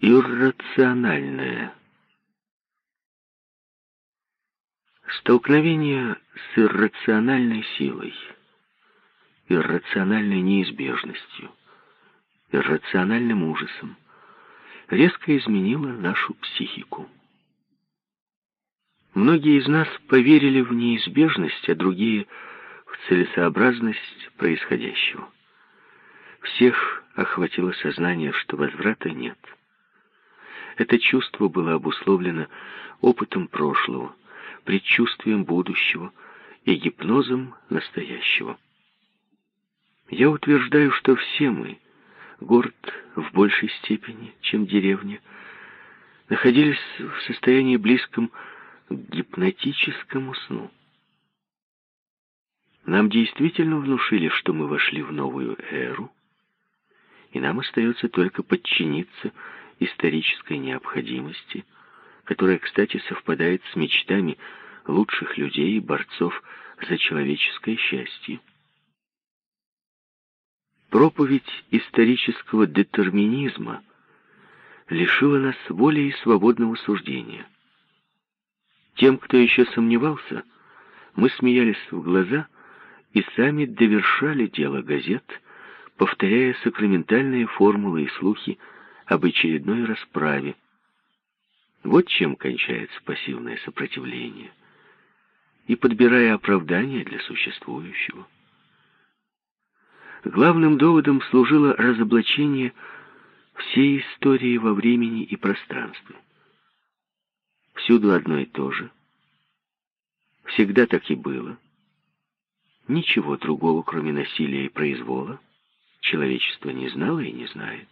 иррациональное. Столкновение с иррациональной силой, иррациональной неизбежностью, иррациональным ужасом резко изменило нашу психику. Многие из нас поверили в неизбежность, а другие — в целесообразность происходящего. Всех охватило сознание, что возврата нет. Это чувство было обусловлено опытом прошлого, предчувствием будущего и гипнозом настоящего. Я утверждаю, что все мы, город в большей степени, чем деревня, находились в состоянии близком к гипнотическому сну. Нам действительно внушили, что мы вошли в новую эру, и нам остается только подчиниться исторической необходимости, которая, кстати, совпадает с мечтами лучших людей и борцов за человеческое счастье. Проповедь исторического детерминизма лишила нас воли и свободного суждения. Тем, кто еще сомневался, мы смеялись в глаза и сами довершали дело газет, повторяя сакраментальные формулы и слухи об очередной расправе. Вот чем кончается пассивное сопротивление. И подбирая оправдания для существующего. Главным доводом служило разоблачение всей истории во времени и пространстве. Всюду одно и то же. Всегда так и было. Ничего другого, кроме насилия и произвола, человечество не знало и не знает.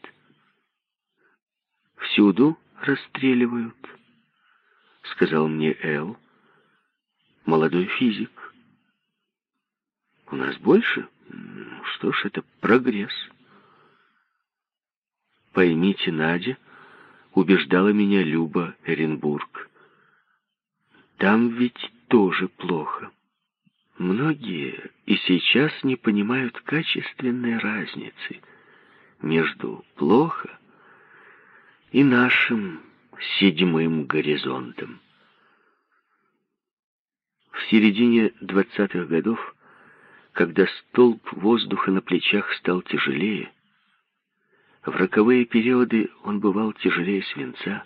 «Всюду расстреливают», — сказал мне Эл, молодой физик. «У нас больше? Что ж, это прогресс». Поймите, Надя, убеждала меня Люба Эренбург. Там ведь тоже плохо. Многие и сейчас не понимают качественной разницы между плохо и нашим седьмым горизонтом. В середине двадцатых годов, когда столб воздуха на плечах стал тяжелее, в роковые периоды он бывал тяжелее свинца,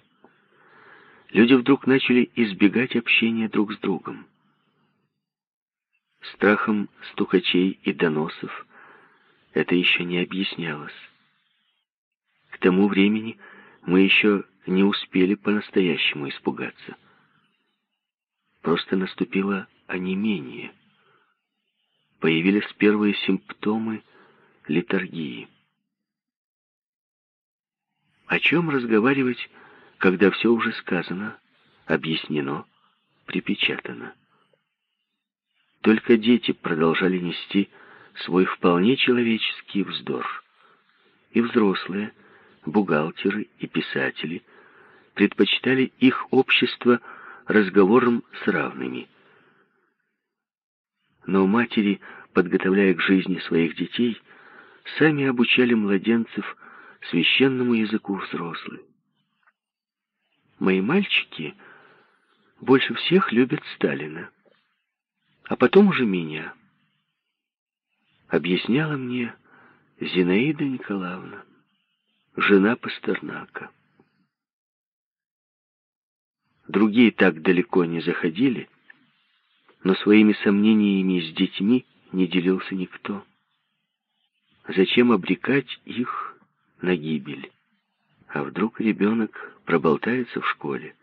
люди вдруг начали избегать общения друг с другом. Страхом стукачей и доносов это еще не объяснялось. К тому времени мы еще не успели по-настоящему испугаться. Просто наступило онемение. Появились первые симптомы литургии. О чем разговаривать, когда все уже сказано, объяснено, припечатано? Только дети продолжали нести свой вполне человеческий вздор. И взрослые, бухгалтеры и писатели предпочитали их общество разговором с равными. Но матери, подготовляя к жизни своих детей, сами обучали младенцев священному языку взрослых. Мои мальчики больше всех любят Сталина, а потом уже меня. Объясняла мне Зинаида Николаевна жена Пастернака. Другие так далеко не заходили, но своими сомнениями с детьми не делился никто. Зачем обрекать их на гибель? А вдруг ребенок проболтается в школе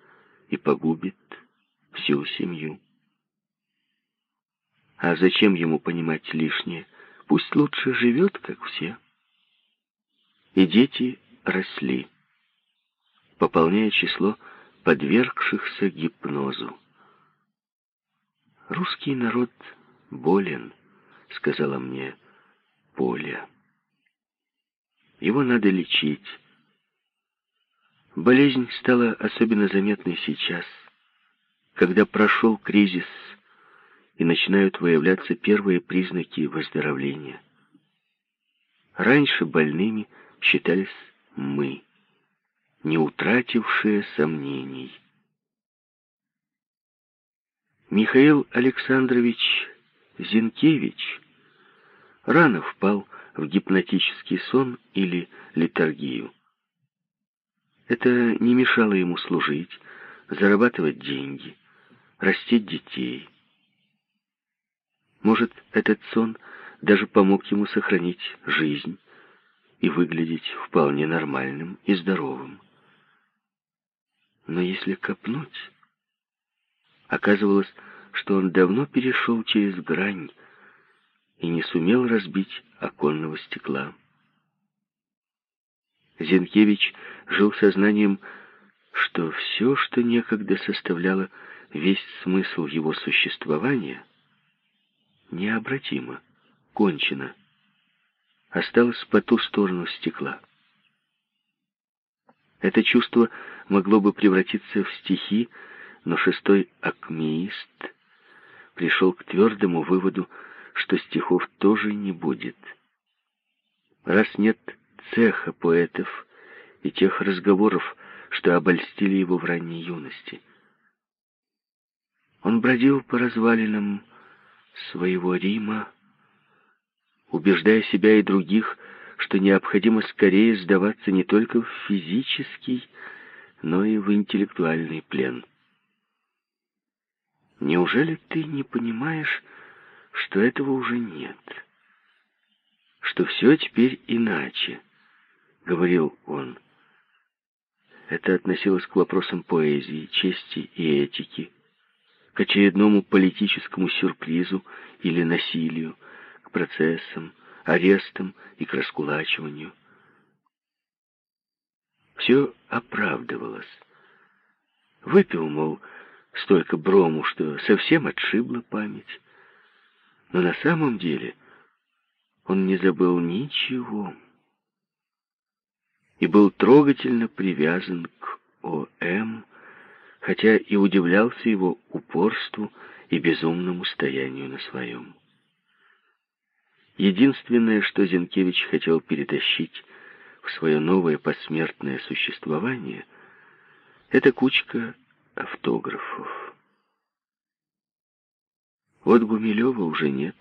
и погубит всю семью? А зачем ему понимать лишнее? Пусть лучше живет, как все и дети росли, пополняя число подвергшихся гипнозу. «Русский народ болен», — сказала мне Поля. «Его надо лечить». Болезнь стала особенно заметной сейчас, когда прошел кризис и начинают выявляться первые признаки выздоровления. Раньше больными считались мы, не утратившее сомнений. Михаил Александрович Зинкевич рано впал в гипнотический сон или литургию. Это не мешало ему служить, зарабатывать деньги, растить детей. Может, этот сон даже помог ему сохранить жизнь и выглядеть вполне нормальным и здоровым. Но если копнуть, оказывалось, что он давно перешел через грань и не сумел разбить оконного стекла. Зинкевич жил сознанием, что все, что некогда составляло весь смысл его существования, необратимо, кончено, осталось по ту сторону стекла. Это чувство могло бы превратиться в стихи, но шестой акмеист пришел к твердому выводу, что стихов тоже не будет. Раз нет цеха поэтов и тех разговоров, что обольстили его в ранней юности. Он бродил по развалинам своего Рима, убеждая себя и других, что необходимо скорее сдаваться не только в физический, но и в интеллектуальный плен. Неужели ты не понимаешь, что этого уже нет? Что все теперь иначе, говорил он. Это относилось к вопросам поэзии, чести и этики, к очередному политическому сюрпризу или насилию, к процессам, арестам и к раскулачиванию. Все оправдывалось. Выпил, мол, столько брому, что совсем отшибла память. Но на самом деле он не забыл ничего и был трогательно привязан к О.М., хотя и удивлялся его упорству и безумному стоянию на своем. Единственное, что Зинкевич хотел перетащить в свое новое посмертное существование, это кучка автографов. Вот Гумилева уже нет,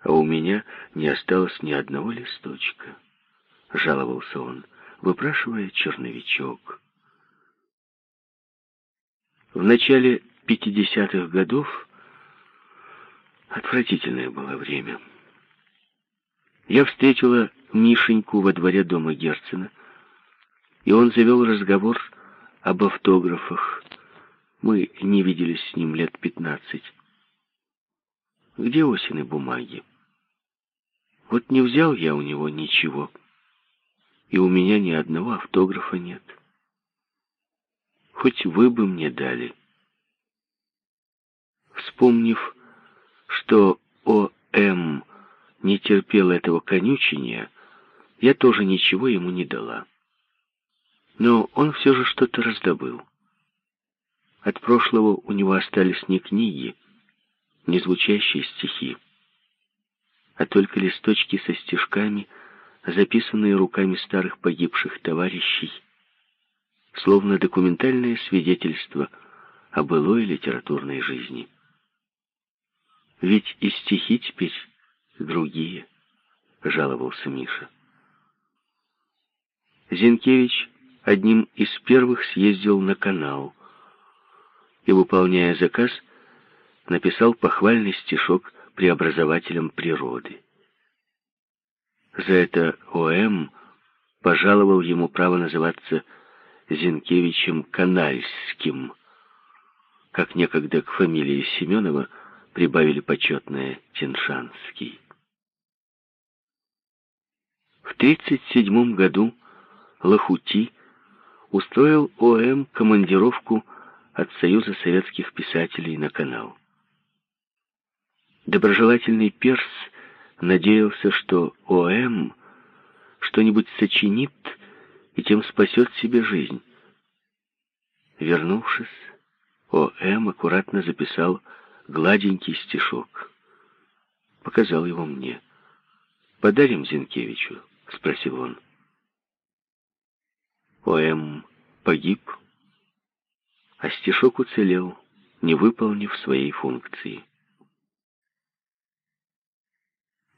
а у меня не осталось ни одного листочка, жаловался он, выпрашивая черновичок. В начале 50-х годов отвратительное было время. Я встретила Мишеньку во дворе дома Герцена, и он завел разговор об автографах. Мы не виделись с ним лет пятнадцать. Где Осины бумаги? Вот не взял я у него ничего, и у меня ни одного автографа нет. Хоть вы бы мне дали. Вспомнив, что О.М. не терпел этого конючения, я тоже ничего ему не дала. Но он все же что-то раздобыл. От прошлого у него остались не книги, не звучащие стихи, а только листочки со стишками, записанные руками старых погибших товарищей, словно документальное свидетельство о былой литературной жизни. Ведь и стихи теперь другие, жаловался Миша. Зинкевич одним из первых съездил на канал и, выполняя заказ, написал похвальный стишок преобразователям природы. За это О.М. пожаловал ему право называться Зинкевичем Канальским, как некогда к фамилии Семенова прибавили почетное Тиншанский. В 1937 году Лохути устроил О.М. командировку от Союза советских писателей на канал. Доброжелательный перс надеялся, что О.М. что-нибудь сочинит и тем спасет себе жизнь. Вернувшись, О.М. аккуратно записал гладенький стишок. Показал его мне. «Подарим Зинкевичу?» — спросил он. О.М. погиб, а стишок уцелел, не выполнив своей функции.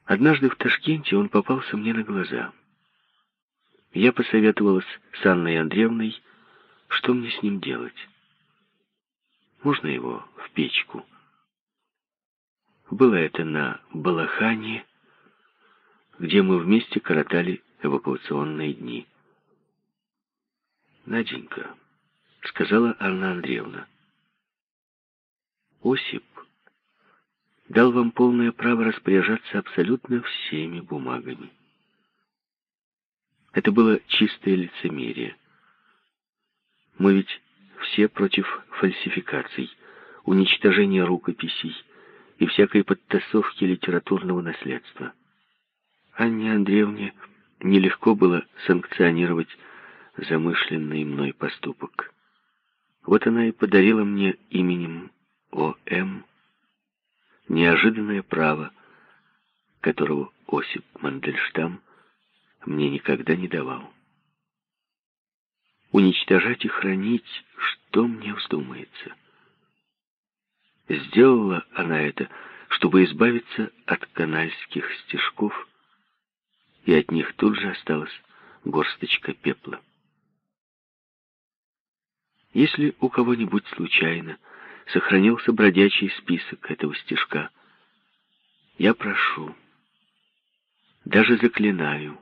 Однажды в Ташкенте он попался мне на глаза. Я посоветовалась с Анной Андреевной, что мне с ним делать. Можно его в печку? Было это на Балахане, где мы вместе коротали эвакуационные дни. «Наденька», — сказала Анна Андреевна, — «Осип дал вам полное право распоряжаться абсолютно всеми бумагами. Это было чистое лицемерие. Мы ведь все против фальсификаций, уничтожения рукописей и всякой подтасовки литературного наследства. Анне Андреевне нелегко было санкционировать замышленный мной поступок. Вот она и подарила мне именем О.М. неожиданное право, которого Осип Мандельштам мне никогда не давал. Уничтожать и хранить, что мне вздумается. Сделала она это, чтобы избавиться от канальских стежков, и от них тут же осталась горсточка пепла. Если у кого-нибудь случайно сохранился бродячий список этого стежка, я прошу, даже заклинаю,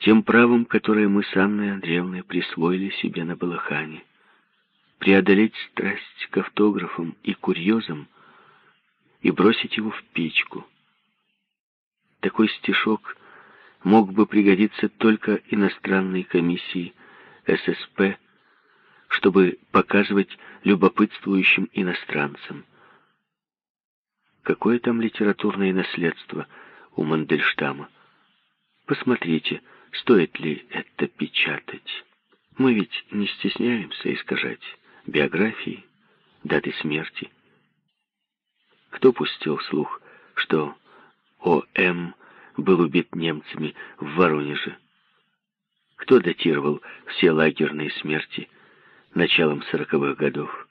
тем правом, которое мы с Анной Андреевной присвоили себе на Балахане, преодолеть страсть к автографам и курьезам и бросить его в печку. Такой стишок мог бы пригодиться только иностранной комиссии ССП чтобы показывать любопытствующим иностранцам. Какое там литературное наследство у Мандельштама? Посмотрите, стоит ли это печатать. Мы ведь не стесняемся искажать биографии, даты смерти. Кто пустил слух, что О.М. был убит немцами в Воронеже? Кто датировал все лагерные смерти началом сороковых годов.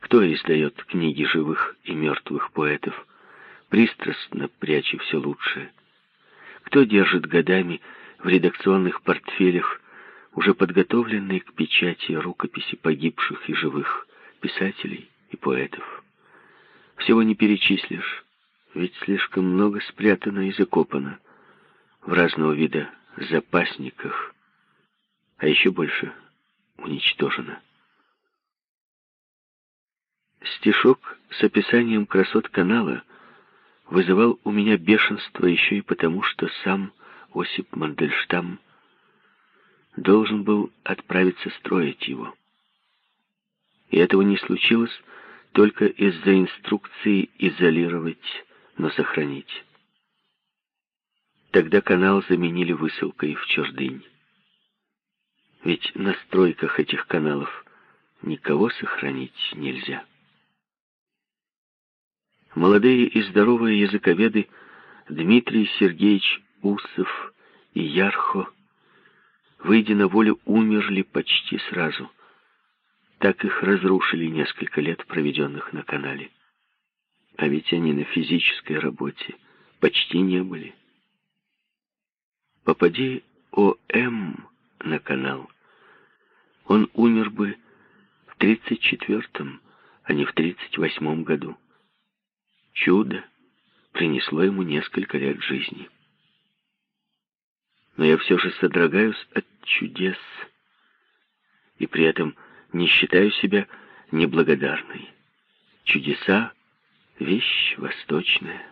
Кто издает книги живых и мертвых поэтов, пристрастно пряча все лучшее? Кто держит годами в редакционных портфелях уже подготовленные к печати рукописи погибших и живых писателей и поэтов? Всего не перечислишь, ведь слишком много спрятано и закопано в разного вида запасниках, а еще больше — уничтожена. Стишок с описанием красот канала вызывал у меня бешенство еще и потому, что сам Осип Мандельштам должен был отправиться строить его. И этого не случилось только из-за инструкции изолировать, но сохранить. Тогда канал заменили высылкой в Чердынь. Ведь на стройках этих каналов никого сохранить нельзя. Молодые и здоровые языковеды Дмитрий Сергеевич Усов и Ярхо, выйдя на волю, умерли почти сразу. Так их разрушили несколько лет, проведенных на канале. А ведь они на физической работе почти не были. Попади О.М на канал, он умер бы в 34-м, а не в 38-м году. Чудо принесло ему несколько лет жизни. Но я все же содрогаюсь от чудес и при этом не считаю себя неблагодарной. Чудеса — вещь восточная.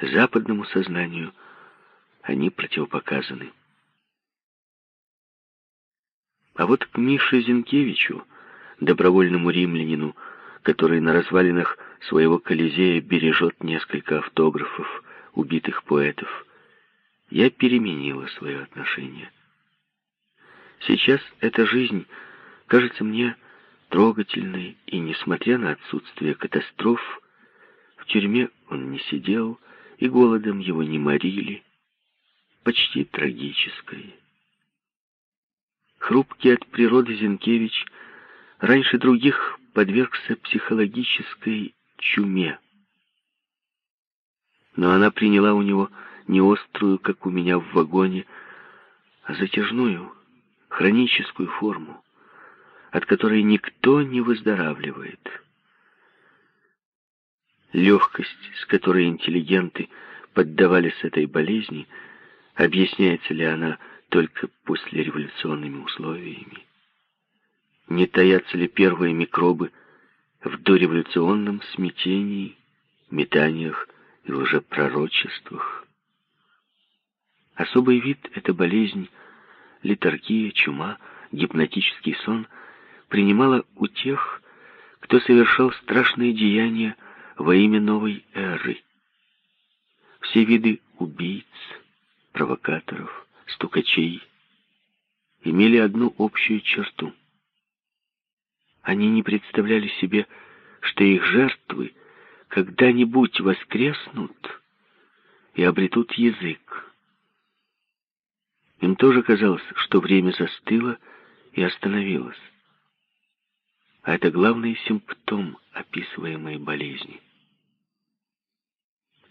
Западному сознанию они противопоказаны. А вот к Мише Зинкевичу, добровольному римлянину, который на развалинах своего Колизея бережет несколько автографов убитых поэтов, я переменила свое отношение. Сейчас эта жизнь кажется мне трогательной, и, несмотря на отсутствие катастроф, в тюрьме он не сидел, и голодом его не морили, почти трагической. Хрупкий от природы Зинкевич раньше других подвергся психологической чуме. Но она приняла у него не острую, как у меня в вагоне, а затяжную, хроническую форму, от которой никто не выздоравливает. Легкость, с которой интеллигенты поддавались этой болезни, объясняется ли она только послереволюционными условиями? Не таятся ли первые микробы в дореволюционном смятении, метаниях и лжепророчествах? Особый вид — это болезнь, литургия, чума, гипнотический сон — принимала у тех, кто совершал страшные деяния во имя новой эры. Все виды убийц, провокаторов, стукачей имели одну общую черту. Они не представляли себе, что их жертвы когда-нибудь воскреснут и обретут язык. Им тоже казалось, что время застыло и остановилось. А это главный симптом описываемой болезни.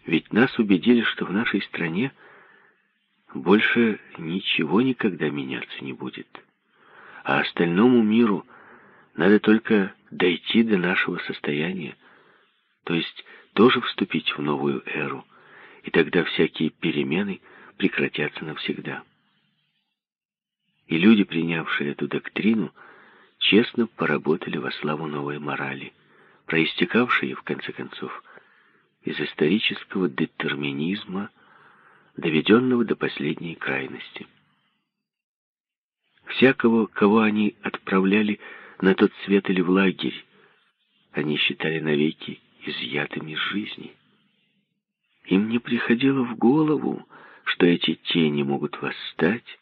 Ведь нас убедили, что в нашей стране больше ничего никогда меняться не будет. А остальному миру надо только дойти до нашего состояния, то есть тоже вступить в новую эру, и тогда всякие перемены прекратятся навсегда. И люди, принявшие эту доктрину, честно поработали во славу новой морали, проистекавшей, в конце концов, из исторического детерминизма, доведенного до последней крайности. Всякого, кого они отправляли на тот свет или в лагерь, они считали навеки изъятыми из жизни. Им не приходило в голову, что эти тени могут восстать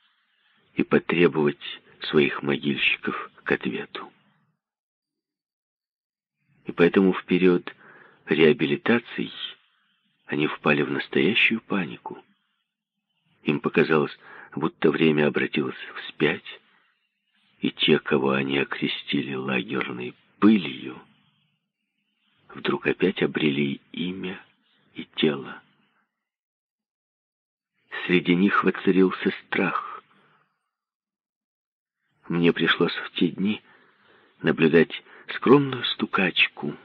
и потребовать своих могильщиков к ответу. И поэтому в период реабилитации они впали в настоящую панику. Им показалось, будто время обратилось вспять, и те, кого они окрестили лагерной пылью, вдруг опять обрели имя и тело. Среди них воцарился страх. Мне пришлось в те дни наблюдать скромную стукачку,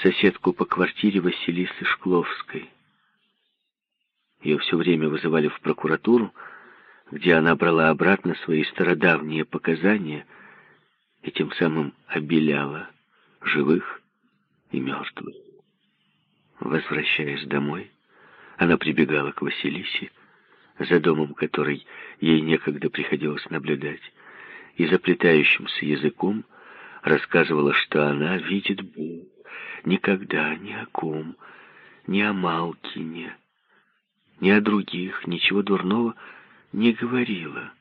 соседку по квартире Василисы Шкловской. Ее все время вызывали в прокуратуру, где она брала обратно свои стародавние показания и тем самым обеляла живых и мертвых. Возвращаясь домой, она прибегала к Василисе, за домом которой ей некогда приходилось наблюдать, и заплетающимся языком рассказывала, что она видит Бога никогда ни о ком, ни о Малкине, ни о других, ничего дурного не говорила.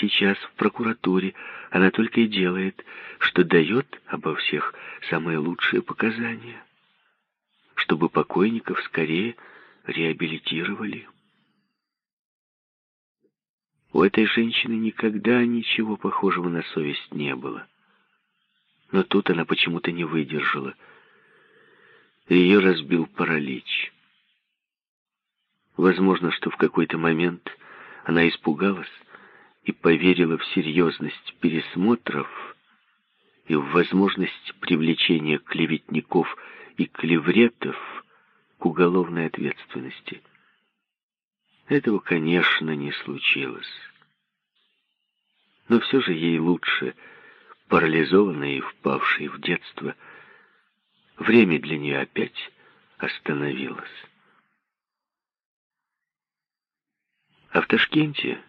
Сейчас в прокуратуре она только и делает, что дает обо всех самые лучшие показания, чтобы покойников скорее реабилитировали. У этой женщины никогда ничего похожего на совесть не было. Но тут она почему-то не выдержала. Ее разбил паралич. Возможно, что в какой-то момент она испугалась и поверила в серьезность пересмотров и в возможность привлечения клеветников и клевретов к уголовной ответственности. Этого, конечно, не случилось. Но все же ей лучше парализованная и впавшая в детство, время для нее опять остановилось. А в Ташкенте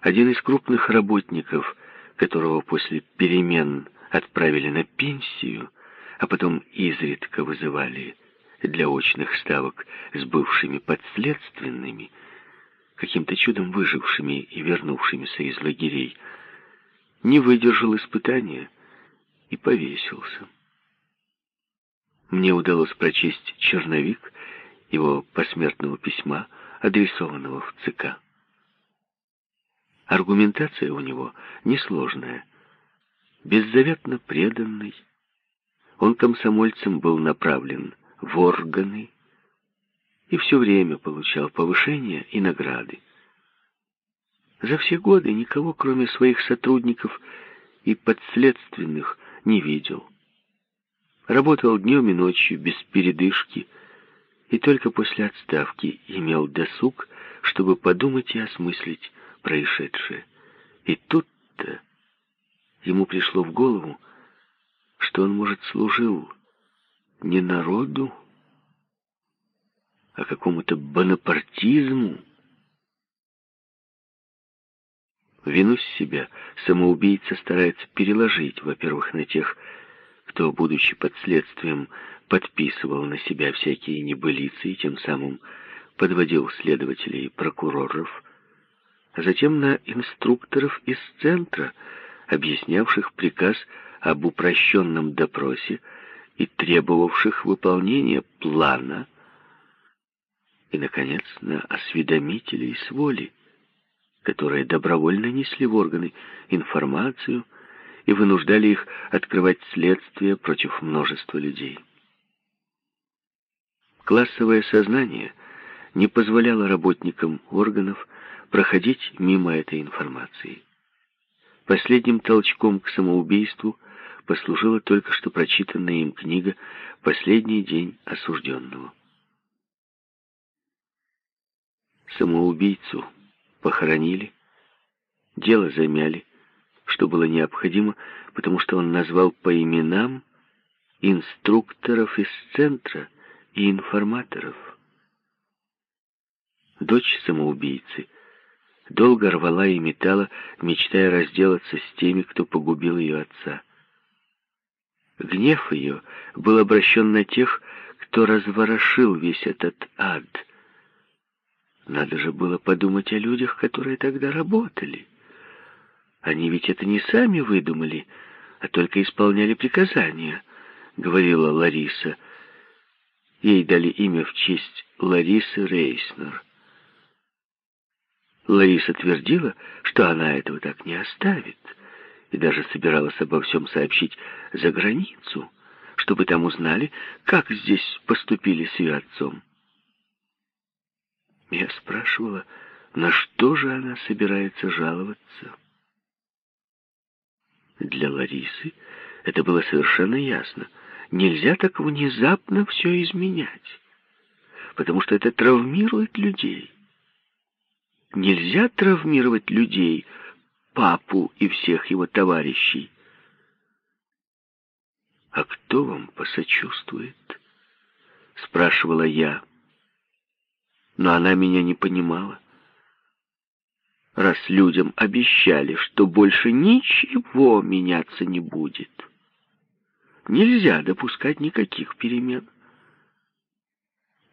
один из крупных работников, которого после перемен отправили на пенсию, а потом изредка вызывали для очных ставок с бывшими подследственными, каким-то чудом выжившими и вернувшимися из лагерей, не выдержал испытания и повесился. Мне удалось прочесть черновик его посмертного письма, адресованного в ЦК. Аргументация у него несложная. Беззаветно преданный, он комсомольцем был направлен в органы и все время получал повышения и награды. За все годы никого, кроме своих сотрудников и подследственных, не видел. Работал днем и ночью, без передышки, и только после отставки имел досуг, чтобы подумать и осмыслить происшедшее. И тут-то ему пришло в голову, что он, может, служил не народу, а какому-то бонапартизму. Вину себя самоубийца старается переложить, во-первых, на тех, кто, будучи под следствием, подписывал на себя всякие небылицы и тем самым подводил следователей и прокуроров, а затем на инструкторов из центра, объяснявших приказ об упрощенном допросе и требовавших выполнения плана, и, наконец, на осведомителей с воли, которые добровольно несли в органы информацию и вынуждали их открывать следствие против множества людей. Классовое сознание не позволяло работникам органов проходить мимо этой информации. Последним толчком к самоубийству послужила только что прочитанная им книга «Последний день осужденного». Самоубийцу похоронили, дело замяли, что было необходимо, потому что он назвал по именам инструкторов из центра и информаторов. Дочь самоубийцы долго рвала и метала, мечтая разделаться с теми, кто погубил ее отца. Гнев ее был обращен на тех, кто разворошил весь этот ад — надо же было подумать о людях, которые тогда работали. Они ведь это не сами выдумали, а только исполняли приказания, говорила Лариса. Ей дали имя в честь Ларисы Рейснер. Лариса твердила, что она этого так не оставит, и даже собиралась обо всем сообщить за границу, чтобы там узнали, как здесь поступили с ее отцом. Я спрашивала, на что же она собирается жаловаться. Для Ларисы это было совершенно ясно. Нельзя так внезапно все изменять, потому что это травмирует людей. Нельзя травмировать людей, папу и всех его товарищей. «А кто вам посочувствует?» — спрашивала я но она меня не понимала. Раз людям обещали, что больше ничего меняться не будет, нельзя допускать никаких перемен.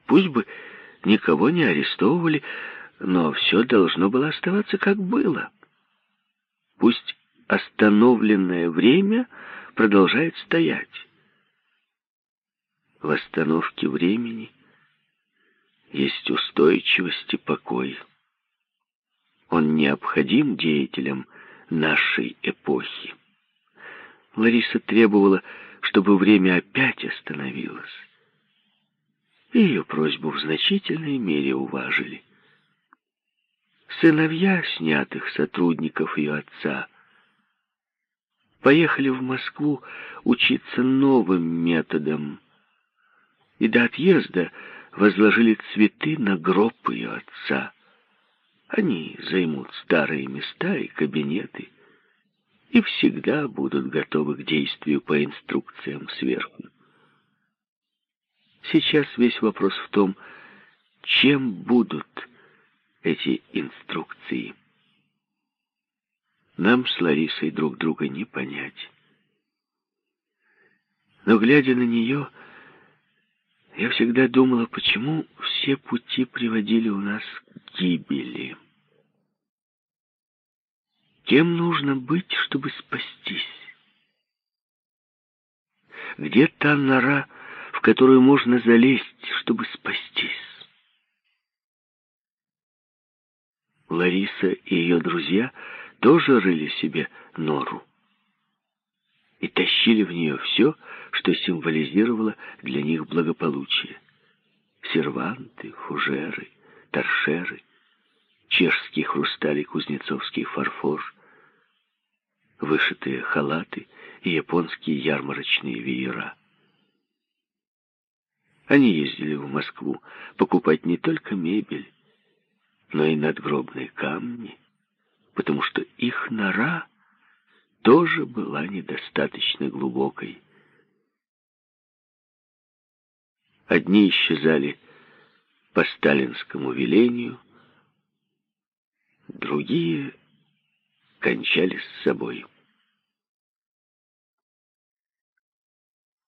Пусть бы никого не арестовывали, но все должно было оставаться как было. Пусть остановленное время продолжает стоять. В остановке времени есть устойчивость и покой. Он необходим деятелям нашей эпохи. Лариса требовала, чтобы время опять остановилось. Ее просьбу в значительной мере уважили. Сыновья снятых сотрудников ее отца поехали в Москву учиться новым методам, и до отъезда возложили цветы на гроб ее отца. Они займут старые места и кабинеты и всегда будут готовы к действию по инструкциям сверху. Сейчас весь вопрос в том, чем будут эти инструкции. Нам с Ларисой друг друга не понять. Но, глядя на нее, я всегда думала, почему все пути приводили у нас к гибели. Кем нужно быть, чтобы спастись? Где та нора, в которую можно залезть, чтобы спастись? Лариса и ее друзья тоже рыли себе нору и тащили в нее все, что символизировало для них благополучие. Серванты, фужеры, торшеры, чешский хрусталь и кузнецовский фарфор, вышитые халаты и японские ярмарочные веера. Они ездили в Москву покупать не только мебель, но и надгробные камни, потому что их нора тоже была недостаточно глубокой. Одни исчезали по сталинскому велению, другие кончали с собой.